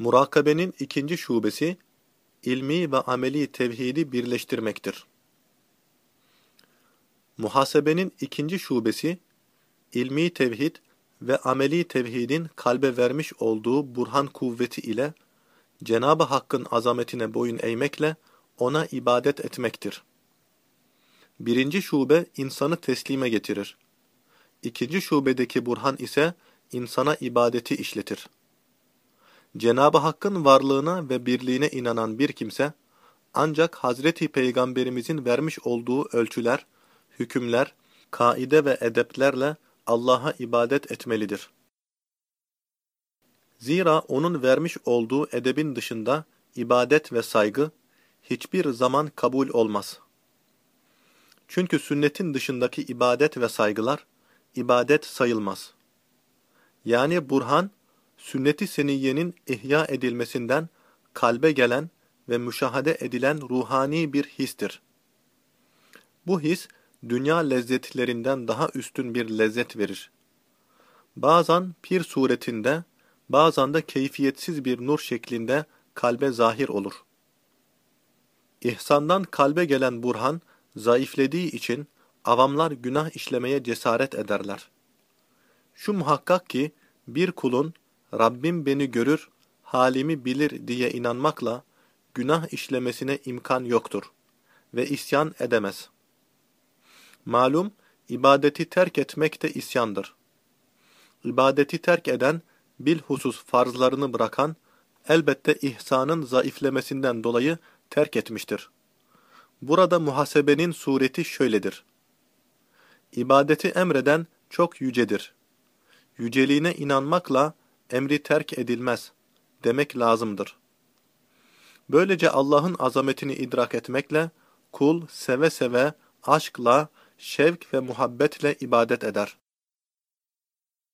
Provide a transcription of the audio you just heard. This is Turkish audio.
Murakabenin ikinci şubesi, ilmi ve ameli tevhidi birleştirmektir. Muhasebenin ikinci şubesi, ilmi tevhid ve ameli tevhidin kalbe vermiş olduğu burhan kuvveti ile Cenab-ı Hakk'ın azametine boyun eğmekle ona ibadet etmektir. Birinci şube insanı teslime getirir. İkinci şubedeki burhan ise insana ibadeti işletir. Cenab-ı Hakk'ın varlığına ve birliğine inanan bir kimse, ancak Hazreti Peygamberimizin vermiş olduğu ölçüler, hükümler, kaide ve edeplerle Allah'a ibadet etmelidir. Zira onun vermiş olduğu edebin dışında ibadet ve saygı hiçbir zaman kabul olmaz. Çünkü sünnetin dışındaki ibadet ve saygılar ibadet sayılmaz. Yani burhan, sünnet-i seniyyenin ihya edilmesinden kalbe gelen ve müşahede edilen ruhani bir histir. Bu his, dünya lezzetlerinden daha üstün bir lezzet verir. Bazen pir suretinde, bazen de keyfiyetsiz bir nur şeklinde kalbe zahir olur. İhsandan kalbe gelen burhan, zayıflediği için avamlar günah işlemeye cesaret ederler. Şu muhakkak ki, bir kulun, Rabbim beni görür, halimi bilir diye inanmakla, günah işlemesine imkan yoktur ve isyan edemez. Malum, ibadeti terk etmek de isyandır. İbadeti terk eden, bilhusus farzlarını bırakan, elbette ihsanın zayıflemesinden dolayı terk etmiştir. Burada muhasebenin sureti şöyledir. İbadeti emreden çok yücedir. Yüceliğine inanmakla emri terk edilmez demek lazımdır. Böylece Allah'ın azametini idrak etmekle kul seve seve, aşkla, şevk ve muhabbetle ibadet eder.